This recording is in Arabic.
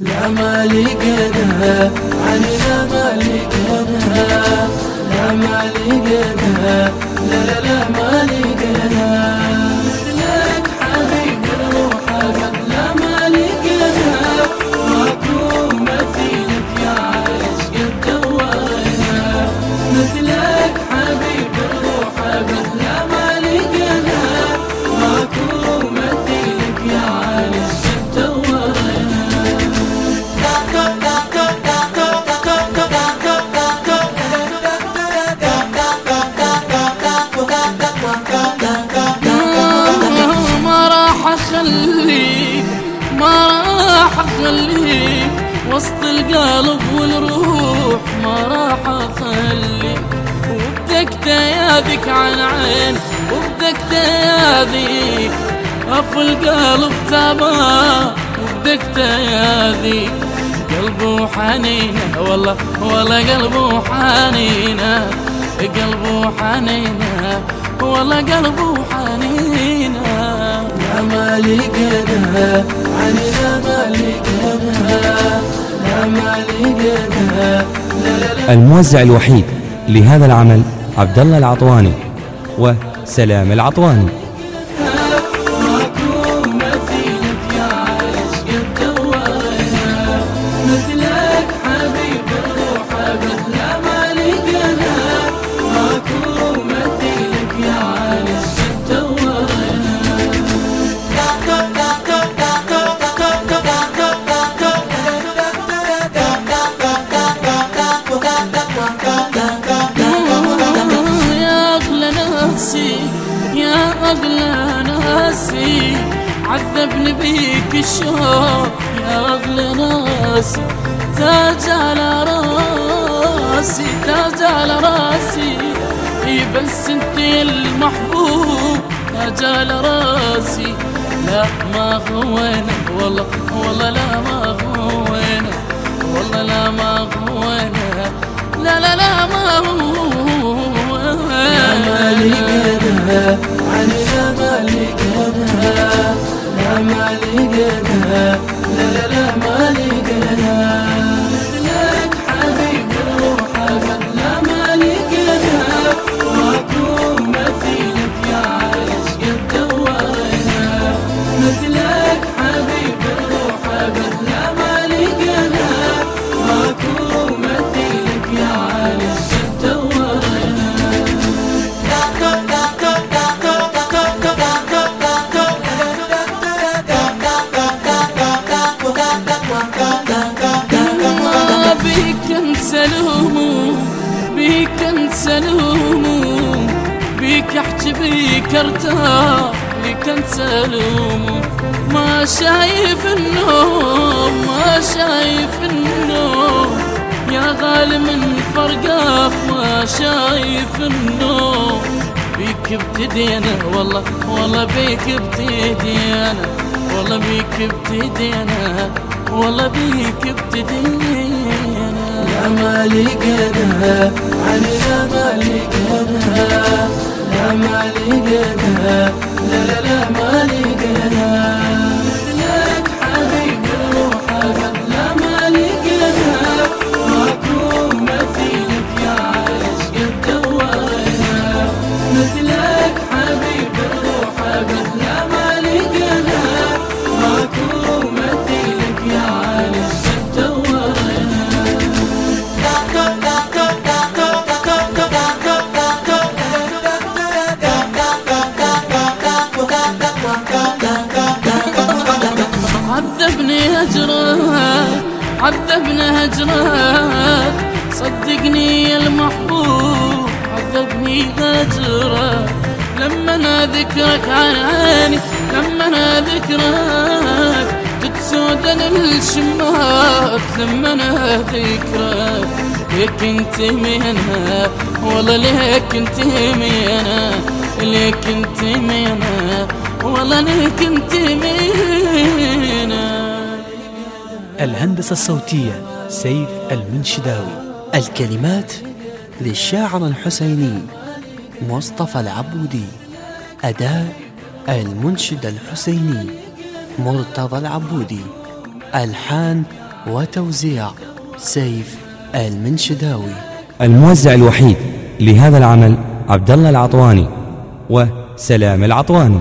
لا ما لقينا عننا ما لقينا لا ما لقينا لا لا راح اخليك وسط القلب والروح. ما راح اخليك وبدك تيادك عن عين وبدك تياديك اف القلب تابا. وبدك تياديك قلبه حنينه والله والله قلبه حنينه قلبه حنينه والله قلبه حنينه لا ما لقينا عننا ما لقينا الموزع الوحيد لهذا العمل عبد الله العطواني وسلام العطواني. يا أغلى ناسي يا أغلى ناسي عذبني بيك الشوق يا أغلى ناسي تاج على راسي تاج على راسي. بس أنت المحبوب تاج على راسي. لا ما غوينا والله والله لا ما غوينا والله لا ما غوينا. لا لا لا ما هو بيك انسى الهموم بيك انسى الهموم بيك احكي بيك ارتاح بيك انسى الهموم ما شايف النوم ما شايف النوم يا غالي من فرقك ما شايف النوم بيك ابتدينا والله والله بيك ابتدينا والله بيك ابتدينا والله بيك ابتدينا. ما لقينا عننا ما لقينا لا ما لقينا لا لا لا ما هجرك عذبني هجرك صدقني يا المحبوب عذبني هجرك لما أنا ذكرك عن عيني لما أنا ذكرك تتسود الشمات. لما أنا ذكرك ليك أنت مينا والله ليك أنت مينا ليك أنت مينا والله ليك أنت مينا الهندسة الصوتية سيف المنشداوي. الكلمات للشاعر الحسيني مصطفى العبودي. أداء المنشد الحسيني مرتضى العبودي. ألحان وتوزيع سيف المنشداوي. الموزع الوحيد لهذا العمل عبد الله العطواني وسلام العطواني.